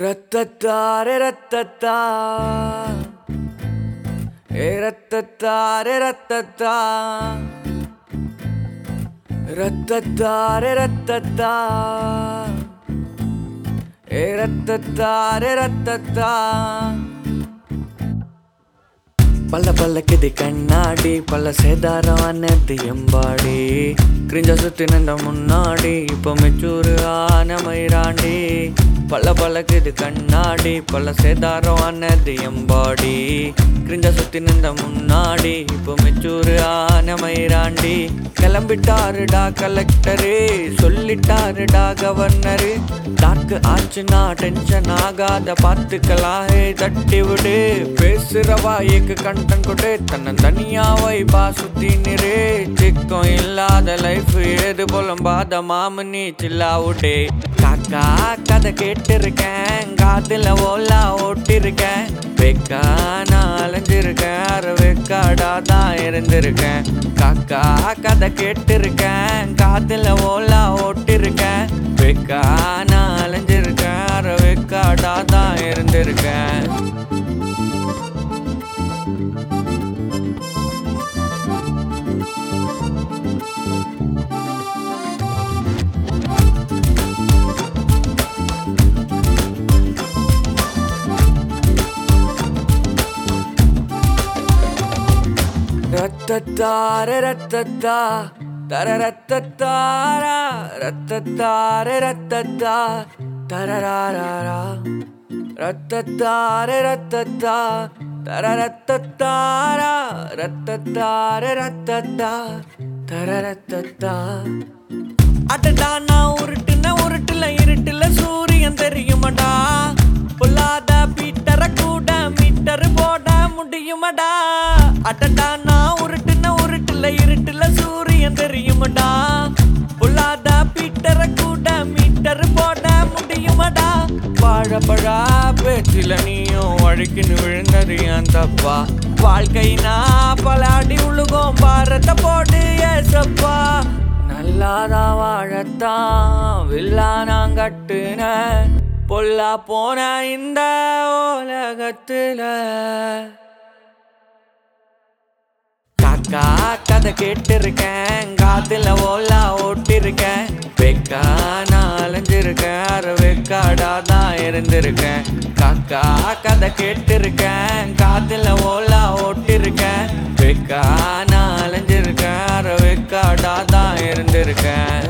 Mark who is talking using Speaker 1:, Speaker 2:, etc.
Speaker 1: ரத்தத்தாரே ரத்தத்தா. ஏ ரத்தத்தாரே ரத்தத்தா. ரத்தத்தாரே ரத்தத்தா. ஏ ரத்தத்தாரே ரத்தத்தா. பல்ல பல்லக்குது கண்ணாடி பல்ல சேதாரம் அன்னது எம்பாடி. கிரிஞ்ச சுத்தி நின்ற முன்னாடி இப்போ மெச்சூரு ஆன மயிராண்டி. பல பழகுது கண்ணாடி பல சேதாரம் அன்னது எம்பாடி. கிரிஞ்ச சுத்தி நின்ற முன்னாடி இப்போ மெச்சூரு ஆன மயிராண்டி. கிளம்பிட்டாருடா கலெக்டரு சொல்லிட்டாருடா கவர்னரு டாக்கு ஆச்சுன்னா டென்ஷன் ஆகாத பார்த்துக்கலாம். தட்டி விடு. பேசுற வாய்க்கு கண்டன் கொடு. தன்னை தனியா வைப்பா சுத்தி நிறு சிக்கம் லைஃப் ஏது போலும் பாத மாமனி சில்லாவுட்டே காக்கா கதை கேட்டிருக்கேன் காதுல ஓலா ஓட்டிருக்கேன். வெக்கா நான் அலைஞ்சிருக்கேன் அரை வெக்காடா தான் இருந்திருக்கேன். காக்கா கதை கேட்டிருக்கேன் காதுல ஓலா ஓட்டிருக்கேன். வெக்கா ரத்தத்தார ரத்தத்தா தர ரத்தத்தாரா ரத்தத்தார ரத்தத்தா தரராரா ரத்தத்தார ரத்தத்தா தர ரத்தத்தாரா ரத்தத்தார ரத்தத்தா தர ரத்தத்தா அடடா நான் உருட்டுன மீட்டர் போட முடியுமடா. அடடா நான் உருட்டுன உருட்டுல இருட்டுல சூரியன் தெரியுமடா. பொல்லாத பீட்டர கூட மீட்டர் போட முடியுமடா. வாழப்பழா பேச்சில நீயும் வழுக்கின்னு விழுந்தது என் தப்பா. வாழ்க்கைனா பல அடி உழுகும் பாரத போடு ஏசப்பா. நல்லாதான் வாழத்தான் வில்லா நான் கட்டுன பொல்லா போன இந்த உலகத்துல. காக்கா கதை கேட்டிருக்கேன் காத்துல ஓலா ஓட்டிருக்கேன். வெக்கா நான் அலைஞ்சிருக்கேன் அரை வெக்காடா தான் இருந்திருக்கேன். காக்கா கதை கேட்டிருக்கேன் காத்துல ஓலா ஓட்டிருக்கேன். வெக்கா நான் அலைஞ்சிருக்கேன் அரை வெக்காடா தான் இருந்திருக்கேன்.